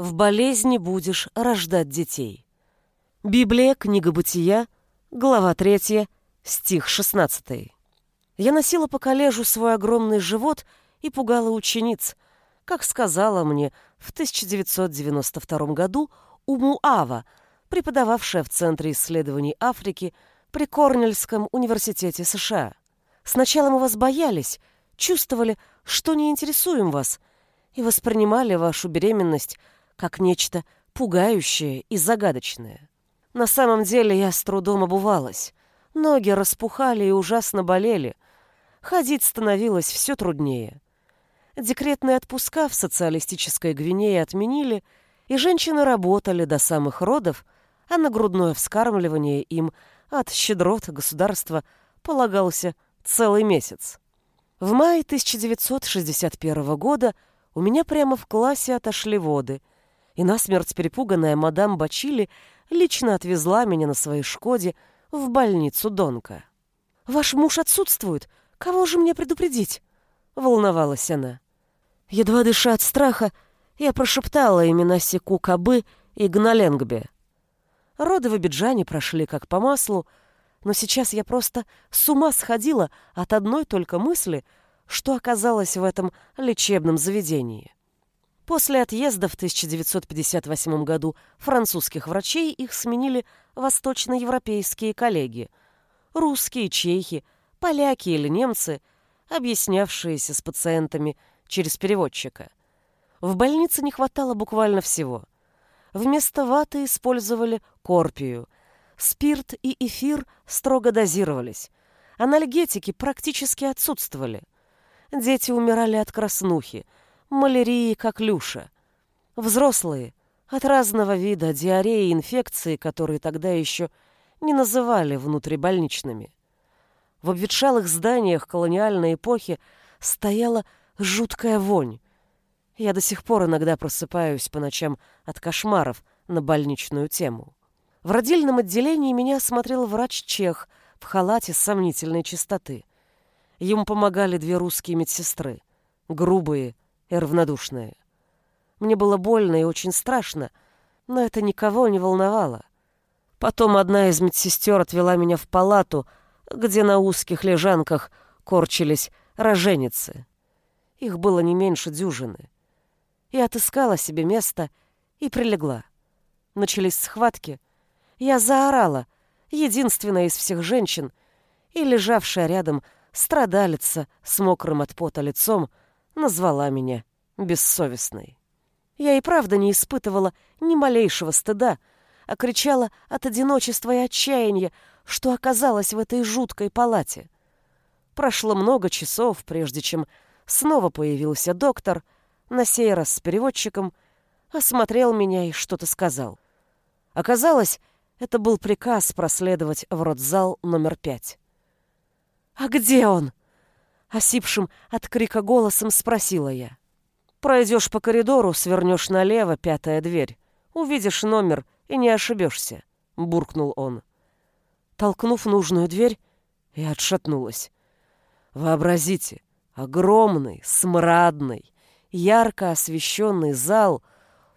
В болезни будешь рождать детей. Библия, книга Бытия, глава 3, стих 16. Я носила по коллежу свой огромный живот и пугала учениц, как сказала мне в 1992 году Умуава, преподававшая в Центре исследований Африки при Корнельском университете США. Сначала мы вас боялись, чувствовали, что не интересуем вас, и воспринимали вашу беременность как нечто пугающее и загадочное. На самом деле я с трудом обувалась. Ноги распухали и ужасно болели. Ходить становилось все труднее. Декретные отпуска в социалистической Гвинее отменили, и женщины работали до самых родов, а на грудное вскармливание им от щедрот государства полагался целый месяц. В мае 1961 года у меня прямо в классе отошли воды, и насмерть перепуганная мадам Бачили лично отвезла меня на своей «Шкоде» в больницу Донка. «Ваш муж отсутствует. Кого же мне предупредить?» — волновалась она. Едва дыша от страха, я прошептала имена Секу Кабы и Гналенгбе. Роды в Абиджане прошли как по маслу, но сейчас я просто с ума сходила от одной только мысли, что оказалась в этом лечебном заведении. После отъезда в 1958 году французских врачей их сменили восточноевропейские коллеги, русские, чехи, поляки или немцы, объяснявшиеся с пациентами через переводчика. В больнице не хватало буквально всего. Вместо ваты использовали корпию. Спирт и эфир строго дозировались. Анальгетики практически отсутствовали. Дети умирали от краснухи – малярии, как Люша. Взрослые от разного вида диареи и инфекции, которые тогда еще не называли внутрибольничными. В обветшалых зданиях колониальной эпохи стояла жуткая вонь. Я до сих пор иногда просыпаюсь по ночам от кошмаров на больничную тему. В родильном отделении меня осмотрел врач-чех в халате сомнительной чистоты. Ему помогали две русские медсестры, грубые, и равнодушные. Мне было больно и очень страшно, но это никого не волновало. Потом одна из медсестер отвела меня в палату, где на узких лежанках корчились роженицы. Их было не меньше дюжины. Я отыскала себе место и прилегла. Начались схватки. Я заорала, единственная из всех женщин, и лежавшая рядом страдалица с мокрым от пота лицом назвала меня бессовестной. Я и правда не испытывала ни малейшего стыда, а кричала от одиночества и отчаяния, что оказалась в этой жуткой палате. Прошло много часов, прежде чем снова появился доктор, на сей раз с переводчиком, осмотрел меня и что-то сказал. Оказалось, это был приказ проследовать в родзал номер пять. «А где он?» Осипшим от крика голосом спросила я. «Пройдешь по коридору, свернешь налево, пятая дверь. Увидишь номер и не ошибешься», — буркнул он. Толкнув нужную дверь, я отшатнулась. Вообразите, огромный, смрадный, ярко освещенный зал,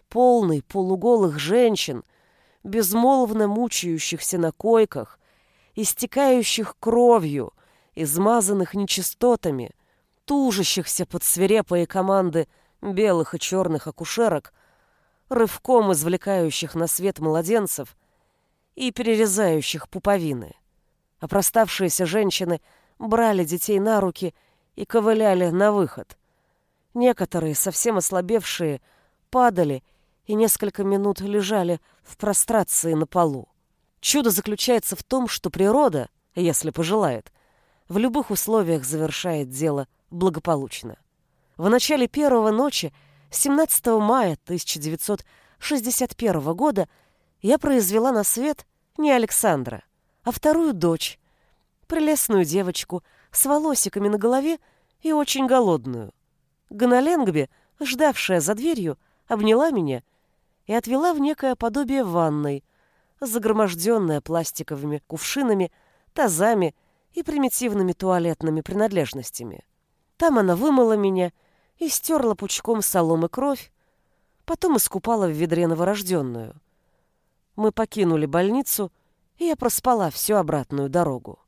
полный полуголых женщин, безмолвно мучающихся на койках, истекающих кровью — измазанных нечистотами, тужащихся под свирепые команды белых и черных акушерок, рывком извлекающих на свет младенцев и перерезающих пуповины. Опроставшиеся женщины брали детей на руки и ковыляли на выход. Некоторые, совсем ослабевшие, падали и несколько минут лежали в прострации на полу. Чудо заключается в том, что природа, если пожелает, — в любых условиях завершает дело благополучно. В начале первого ночи, 17 мая 1961 года, я произвела на свет не Александра, а вторую дочь, прелестную девочку с волосиками на голове и очень голодную. Гоноленгби, ждавшая за дверью, обняла меня и отвела в некое подобие ванной, загроможденное пластиковыми кувшинами, тазами и примитивными туалетными принадлежностями. Там она вымыла меня и стерла пучком соломы кровь, Потом искупала в ведре новорожденную. Мы покинули больницу, и я проспала всю обратную дорогу.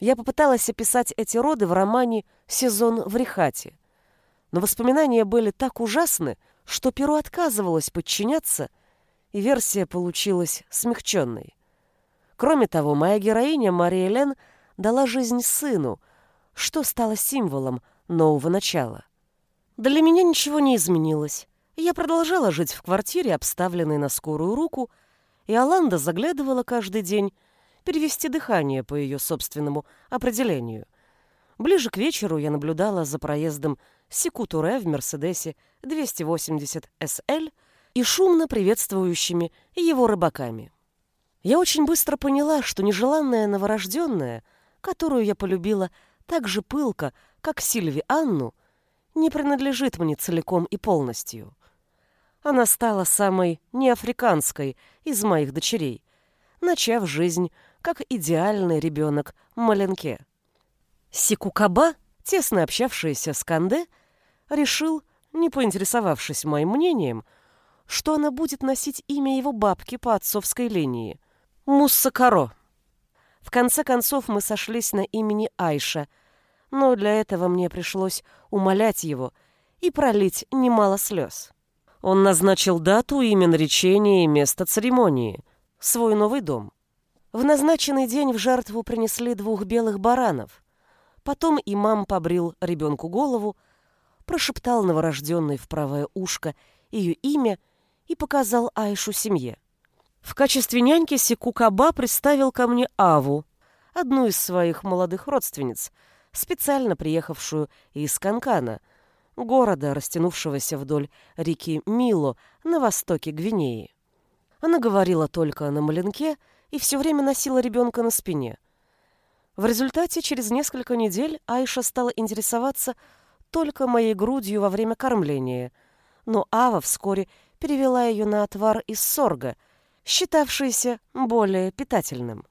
Я попыталась описать эти роды в романе «Сезон в Рихате», но воспоминания были так ужасны, что перо отказывалось подчиняться, и версия получилась смягченной. Кроме того, моя героиня Мария Лен дала жизнь сыну, что стало символом нового начала. Для меня ничего не изменилось. Я продолжала жить в квартире, обставленной на скорую руку, и Аланда заглядывала каждый день перевести дыхание по ее собственному определению. Ближе к вечеру я наблюдала за проездом Секутуре в Мерседесе 280 SL и шумно приветствующими его рыбаками. Я очень быстро поняла, что нежеланная новорожденная, которую я полюбила так же пылко, как Сильви Анну, не принадлежит мне целиком и полностью. Она стала самой неафриканской из моих дочерей, начав жизнь как идеальный ребенок Маленке. Сикукаба, тесно общавшаяся с Канде, решил, не поинтересовавшись моим мнением, что она будет носить имя его бабки по отцовской линии – Муссакаро. В конце концов мы сошлись на имени Айша, но для этого мне пришлось умолять его и пролить немало слез. Он назначил дату, имя наречения и место церемонии — свой новый дом. В назначенный день в жертву принесли двух белых баранов. Потом имам побрил ребенку голову, прошептал новорожденной в правое ушко ее имя и показал Айшу семье. В качестве няньки Секукаба представил ко мне Аву, одну из своих молодых родственниц, специально приехавшую из Канкана, города, растянувшегося вдоль реки Мило на востоке Гвинеи. Она говорила только на маленке и все время носила ребенка на спине. В результате через несколько недель Айша стала интересоваться только моей грудью во время кормления, но Ава вскоре перевела ее на отвар из сорга – считавшийся более питательным.